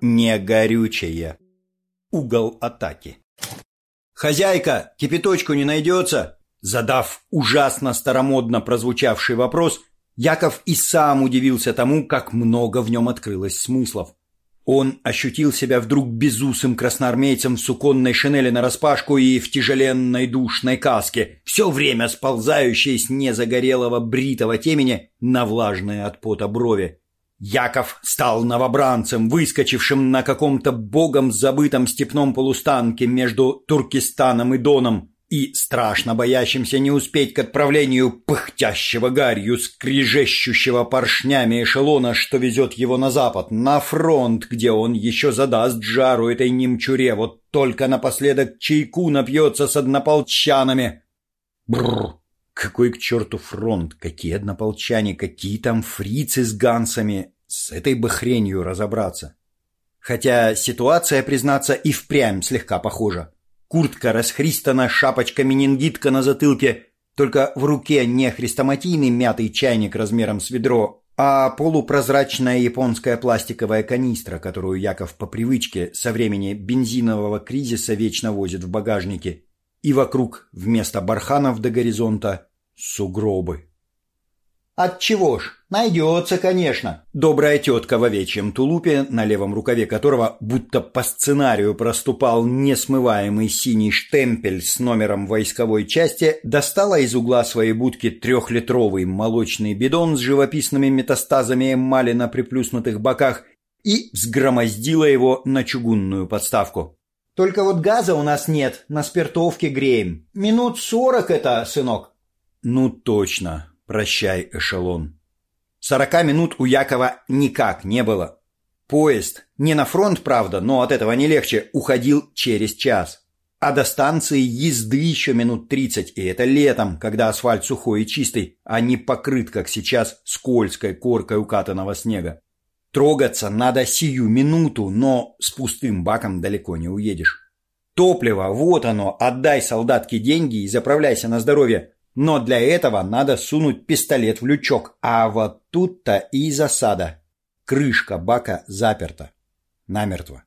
не горючее. Угол атаки. «Хозяйка, кипяточку не найдется?» Задав ужасно старомодно прозвучавший вопрос, Яков и сам удивился тому, как много в нем открылось смыслов. Он ощутил себя вдруг безусым красноармейцем в суконной шинели нараспашку и в тяжеленной душной каске, все время сползающей с незагорелого бритого темени на влажные от пота брови. Яков стал новобранцем, выскочившим на каком-то богом забытом степном полустанке между Туркестаном и Доном, и страшно боящимся не успеть к отправлению пыхтящего гарью, скрежещущего поршнями эшелона, что везет его на запад, на фронт, где он еще задаст жару этой немчуре, вот только напоследок чайку напьется с однополчанами. Бррр! Какой к черту фронт? Какие однополчане? Какие там фрицы с гансами? С этой бы хренью разобраться. Хотя ситуация, признаться, и впрямь слегка похожа. Куртка расхристана, шапочка-менингитка на затылке, только в руке не хрестоматийный мятый чайник размером с ведро, а полупрозрачная японская пластиковая канистра, которую Яков по привычке со времени бензинового кризиса вечно возит в багажнике, и вокруг вместо барханов до горизонта сугробы. Отчего ж? Найдется, конечно. Добрая тетка в овечьем тулупе, на левом рукаве которого будто по сценарию проступал несмываемый синий штемпель с номером войсковой части, достала из угла своей будки трехлитровый молочный бидон с живописными метастазами эмали на приплюснутых боках и взгромоздила его на чугунную подставку. «Только вот газа у нас нет, на спиртовке греем. Минут сорок это, сынок». «Ну точно, прощай, эшелон». Сорока минут у Якова никак не было. Поезд, не на фронт, правда, но от этого не легче, уходил через час. А до станции езды еще минут тридцать, и это летом, когда асфальт сухой и чистый, а не покрыт, как сейчас, скользкой коркой укатанного снега. Трогаться надо сию минуту, но с пустым баком далеко не уедешь. Топливо, вот оно, отдай солдатке деньги и заправляйся на здоровье. Но для этого надо сунуть пистолет в лючок, а вот тут-то и засада. Крышка бака заперта. Намертво.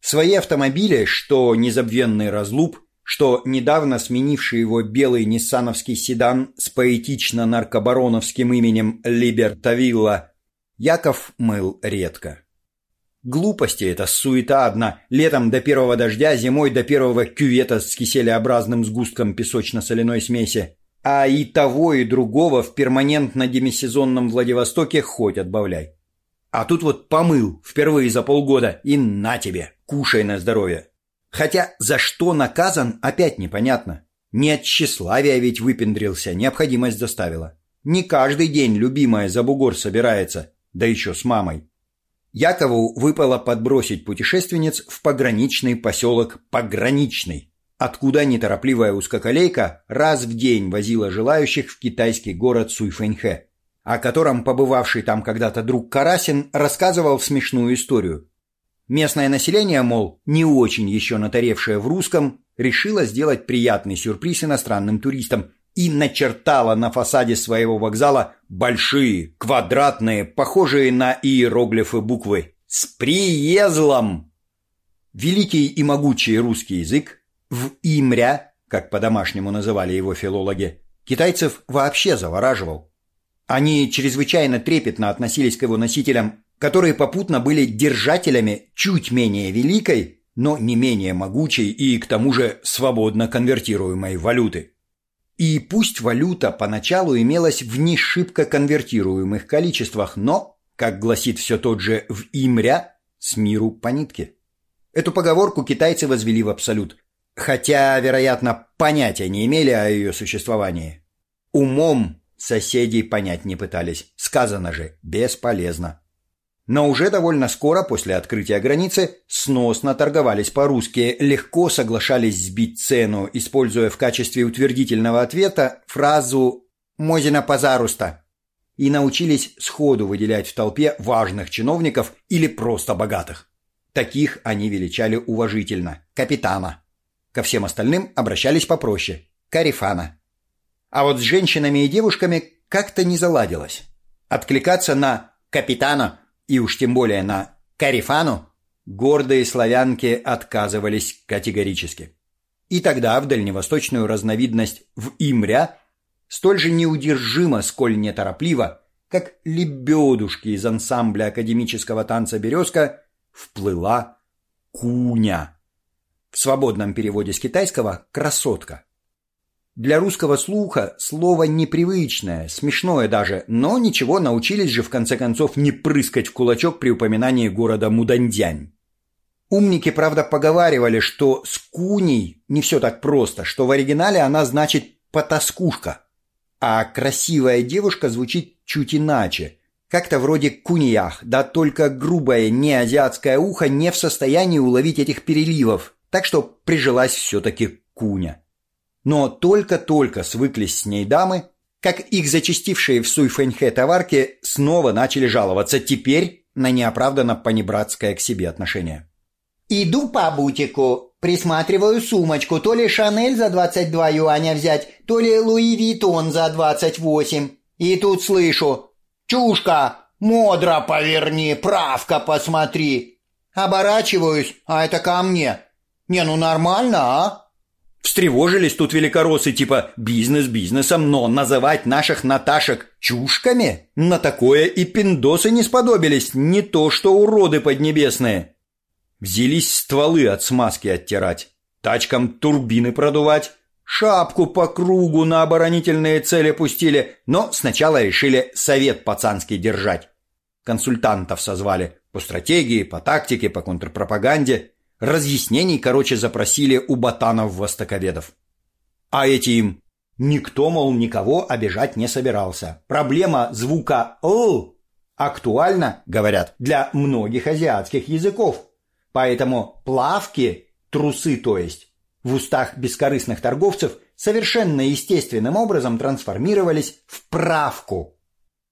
Свои автомобили, что незабвенный разлуп, что недавно сменивший его белый ниссановский седан с поэтично-наркобароновским именем Либертавилла, Яков мыл редко. Глупости это, суета одна. Летом до первого дождя, зимой до первого кювета с киселеобразным сгустком песочно-соляной смеси. А и того, и другого в перманентно-демисезонном Владивостоке хоть отбавляй. А тут вот помыл впервые за полгода и на тебе, кушай на здоровье. Хотя за что наказан, опять непонятно. Не от тщеславия ведь выпендрился, необходимость заставила. Не каждый день любимая за бугор собирается, да еще с мамой. Якову выпало подбросить путешественниц в пограничный поселок Пограничный, откуда неторопливая узкоколейка раз в день возила желающих в китайский город Суйфэньхэ, о котором побывавший там когда-то друг Карасин рассказывал смешную историю. Местное население, мол, не очень еще натаревшее в русском, решило сделать приятный сюрприз иностранным туристам и начертала на фасаде своего вокзала большие, квадратные, похожие на иероглифы буквы «С приезлом!». Великий и могучий русский язык в имря, как по-домашнему называли его филологи, китайцев вообще завораживал. Они чрезвычайно трепетно относились к его носителям, которые попутно были держателями чуть менее великой, но не менее могучей и, к тому же, свободно конвертируемой валюты. И пусть валюта поначалу имелась в не шибко конвертируемых количествах, но, как гласит все тот же в имря, с миру по нитке. Эту поговорку китайцы возвели в абсолют, хотя, вероятно, понятия не имели о ее существовании. Умом соседей понять не пытались, сказано же, бесполезно. Но уже довольно скоро после открытия границы сносно торговались по-русски, легко соглашались сбить цену, используя в качестве утвердительного ответа фразу «Мозина позаруста» и научились сходу выделять в толпе важных чиновников или просто богатых. Таких они величали уважительно – капитана. Ко всем остальным обращались попроще – карифана. А вот с женщинами и девушками как-то не заладилось. Откликаться на «капитана» и уж тем более на Карифану гордые славянки отказывались категорически. И тогда в дальневосточную разновидность в имря столь же неудержимо, сколь неторопливо, как лебедушки из ансамбля академического танца «Березка», вплыла куня. В свободном переводе с китайского «красотка». Для русского слуха слово непривычное, смешное даже, но ничего, научились же в конце концов не прыскать в кулачок при упоминании города Мудандянь. Умники, правда, поговаривали, что с куней не все так просто, что в оригинале она значит «потаскушка», а красивая девушка звучит чуть иначе, как-то вроде куньях, да только грубое неазиатское ухо не в состоянии уловить этих переливов, так что прижилась все-таки куня. Но только-только свыклись с ней дамы, как их зачастившие в Суйфэньхэ товарки снова начали жаловаться теперь на неоправданно понебратское к себе отношение. «Иду по бутику, присматриваю сумочку, то ли Шанель за 22 юаня взять, то ли Луи Витон за 28. И тут слышу «Чушка, модро поверни, правка посмотри». Оборачиваюсь, а это ко мне. Не, ну нормально, а? Встревожились тут великороссы типа бизнес бизнесом, но называть наших Наташек чушками? На такое и пиндосы не сподобились, не то что уроды поднебесные. Взялись стволы от смазки оттирать, тачкам турбины продувать, шапку по кругу на оборонительные цели пустили, но сначала решили совет пацанский держать. Консультантов созвали по стратегии, по тактике, по контрпропаганде. Разъяснений, короче, запросили у ботанов-востоковедов. А эти им никто, мол, никого обижать не собирался. Проблема звука «л» актуальна, говорят, для многих азиатских языков. Поэтому плавки, трусы то есть, в устах бескорыстных торговцев совершенно естественным образом трансформировались в правку.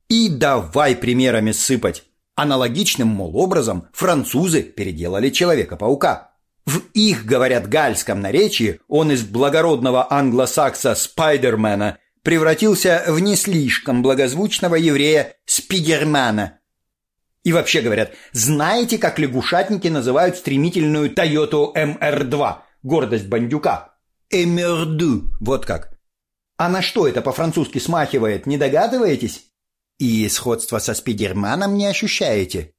И давай примерами сыпать. Аналогичным, мол, образом французы переделали Человека-паука. В их, говорят, гальском наречии он из благородного англосакса Спайдермена превратился в не слишком благозвучного еврея Спигермана. И вообще говорят, знаете, как лягушатники называют стремительную Toyota MR2, гордость бандюка? Эмерду, вот как. А на что это по-французски смахивает, не догадываетесь? И сходство со Спидерманом не ощущаете.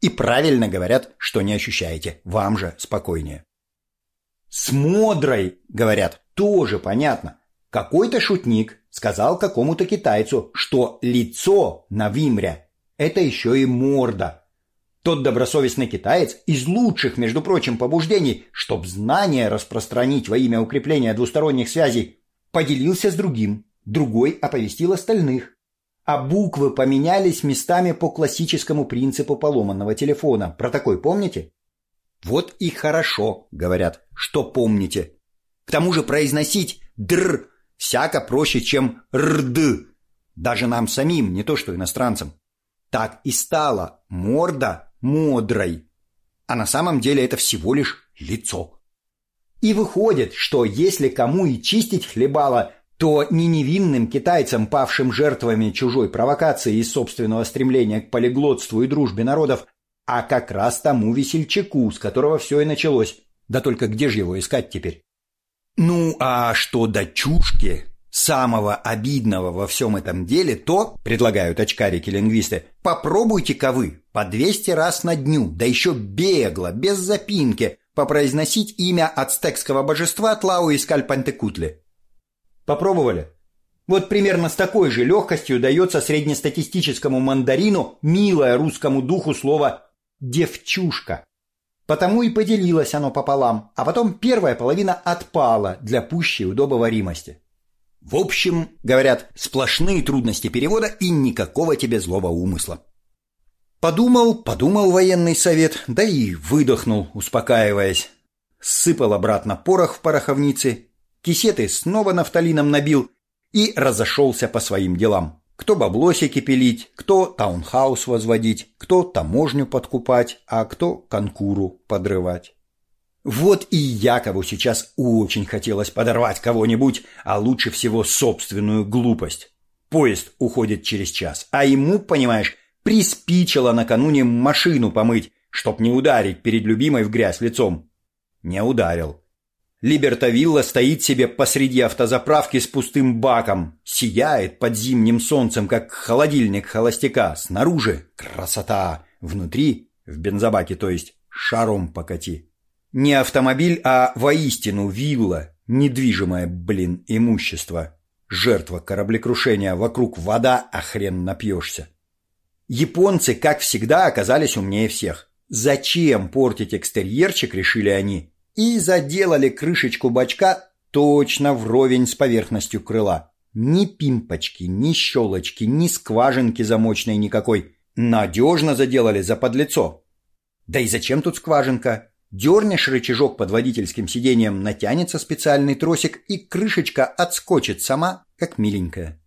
И правильно говорят, что не ощущаете. Вам же спокойнее. С Модрой, говорят, тоже понятно. Какой-то шутник сказал какому-то китайцу, что лицо на Вимре – это еще и морда. Тот добросовестный китаец из лучших, между прочим, побуждений, чтоб знания распространить во имя укрепления двусторонних связей, поделился с другим. Другой оповестил остальных а буквы поменялись местами по классическому принципу поломанного телефона. Про такой помните? Вот и хорошо, говорят, что помните. К тому же произносить «др» всяко проще, чем «рд». Даже нам самим, не то что иностранцам. Так и стало морда модрой. А на самом деле это всего лишь лицо. И выходит, что если кому и чистить хлебало, то не невинным китайцам, павшим жертвами чужой провокации и собственного стремления к полиглотству и дружбе народов, а как раз тому весельчаку, с которого все и началось. Да только где же его искать теперь? Ну, а что до чушки, самого обидного во всем этом деле, то, предлагают очкарики-лингвисты, попробуйте-ка вы по 200 раз на дню, да еще бегло, без запинки, попроизносить имя ацтекского божества Тлау и Скальпантекутли. Попробовали? Вот примерно с такой же легкостью дается среднестатистическому мандарину милое русскому духу слово «девчушка». Потому и поделилось оно пополам, а потом первая половина отпала для пущей удобоваримости. В общем, говорят, сплошные трудности перевода и никакого тебе злого умысла. Подумал, подумал военный совет, да и выдохнул, успокаиваясь. Сыпал обратно порох в пороховнице кисеты снова нафталином набил и разошелся по своим делам. Кто баблосики пилить, кто таунхаус возводить, кто таможню подкупать, а кто конкуру подрывать. Вот и Якову сейчас очень хотелось подорвать кого-нибудь, а лучше всего собственную глупость. Поезд уходит через час, а ему, понимаешь, приспичило накануне машину помыть, чтоб не ударить перед любимой в грязь лицом. Не ударил. Либертавилла стоит себе посреди автозаправки с пустым баком, сияет под зимним солнцем, как холодильник холостяка. Снаружи красота, внутри, в бензобаке, то есть, шаром покати. Не автомобиль, а воистину вилла, недвижимое, блин, имущество. Жертва кораблекрушения, вокруг вода, а хрен напьешься. Японцы, как всегда, оказались умнее всех. Зачем портить экстерьерчик, решили они, и заделали крышечку бачка точно вровень с поверхностью крыла. Ни пимпочки, ни щелочки, ни скважинки замочной никакой. Надежно заделали за подлицо. Да и зачем тут скважинка? Дернешь рычажок под водительским сиденьем, натянется специальный тросик, и крышечка отскочит сама, как миленькая.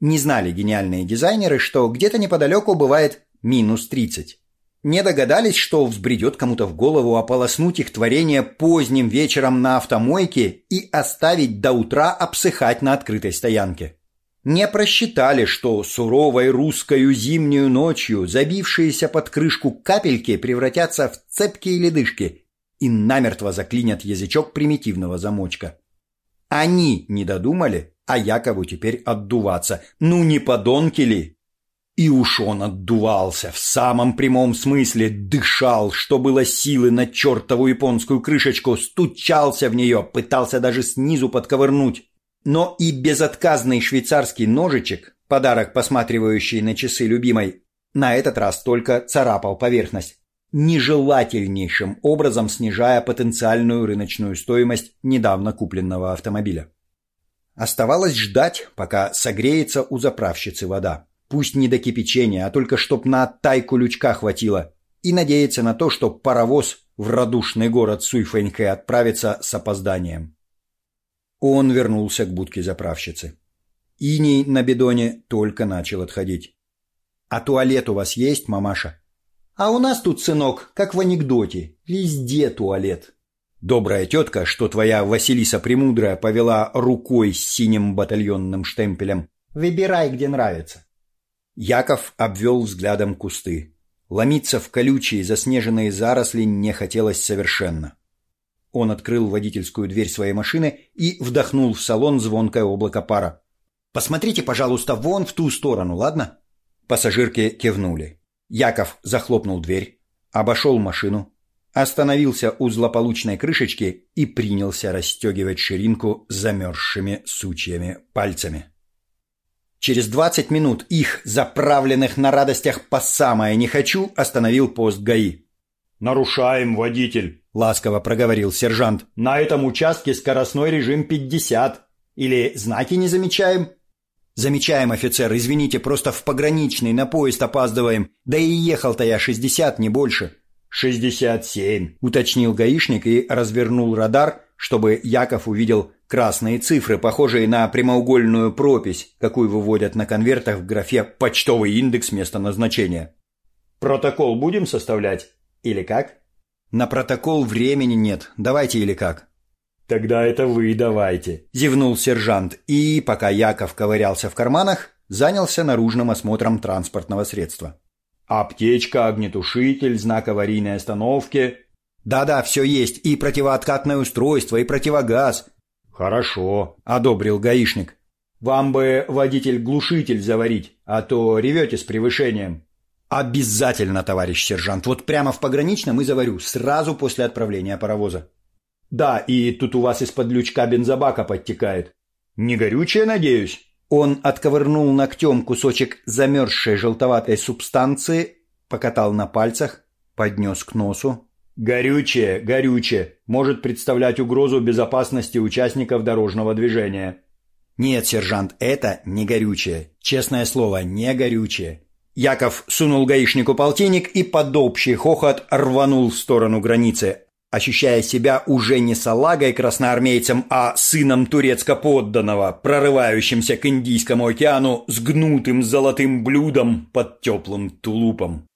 Не знали гениальные дизайнеры, что где-то неподалеку бывает минус 30. Не догадались, что взбредет кому-то в голову ополоснуть их творение поздним вечером на автомойке и оставить до утра обсыхать на открытой стоянке. Не просчитали, что суровой русскою зимнюю ночью забившиеся под крышку капельки превратятся в цепкие ледышки и намертво заклинят язычок примитивного замочка. Они не додумали, а Якову теперь отдуваться. Ну не подонки ли? И уж он отдувался, в самом прямом смысле дышал, что было силы на чертову японскую крышечку, стучался в нее, пытался даже снизу подковырнуть. Но и безотказный швейцарский ножичек, подарок посматривающий на часы любимой, на этот раз только царапал поверхность, нежелательнейшим образом снижая потенциальную рыночную стоимость недавно купленного автомобиля. Оставалось ждать, пока согреется у заправщицы вода. Пусть не до кипячения, а только чтоб на тайку лючка хватило. И надеяться на то, что паровоз в радушный город Суйфэньхэ отправится с опозданием. Он вернулся к будке заправщицы. Иней на бидоне только начал отходить. «А туалет у вас есть, мамаша?» «А у нас тут, сынок, как в анекдоте, везде туалет». Добрая тетка, что твоя Василиса Премудрая повела рукой с синим батальонным штемпелем. «Выбирай, где нравится». Яков обвел взглядом кусты. Ломиться в колючие заснеженные заросли не хотелось совершенно. Он открыл водительскую дверь своей машины и вдохнул в салон звонкое облако пара. «Посмотрите, пожалуйста, вон в ту сторону, ладно?» Пассажирки кивнули. Яков захлопнул дверь, обошел машину, остановился у злополучной крышечки и принялся расстегивать ширинку замерзшими сучьями пальцами. Через двадцать минут их, заправленных на радостях по самое не хочу, остановил пост ГАИ. «Нарушаем, водитель», — ласково проговорил сержант. «На этом участке скоростной режим 50. Или знаки не замечаем?» «Замечаем, офицер, извините, просто в пограничный на поезд опаздываем. Да и ехал-то я 60, не больше». «Шестьдесят семь», — уточнил гаишник и развернул радар, чтобы Яков увидел красные цифры, похожие на прямоугольную пропись, какую выводят на конвертах в графе «Почтовый индекс места назначения». «Протокол будем составлять? Или как?» «На протокол времени нет. Давайте или как?» «Тогда это вы давайте», – зевнул сержант, и, пока Яков ковырялся в карманах, занялся наружным осмотром транспортного средства. «Аптечка, огнетушитель, знак аварийной остановки». «Да-да, все есть, и противооткатное устройство, и противогаз. «Хорошо», — одобрил гаишник. «Вам бы, водитель, глушитель заварить, а то ревете с превышением». «Обязательно, товарищ сержант. Вот прямо в пограничном и заварю, сразу после отправления паровоза». «Да, и тут у вас из-под лючка бензобака подтекает. Не горючее, надеюсь?» Он отковырнул ногтем кусочек замерзшей желтоватой субстанции, покатал на пальцах, поднес к носу, Горючее, горючее, может представлять угрозу безопасности участников дорожного движения. Нет, сержант, это не горючее. Честное слово, не горючее. Яков сунул гаишнику полтинник и под общий хохот рванул в сторону границы, ощущая себя уже не салагой-красноармейцем, а сыном турецко-подданного, прорывающимся к Индийскому океану с гнутым золотым блюдом под теплым тулупом.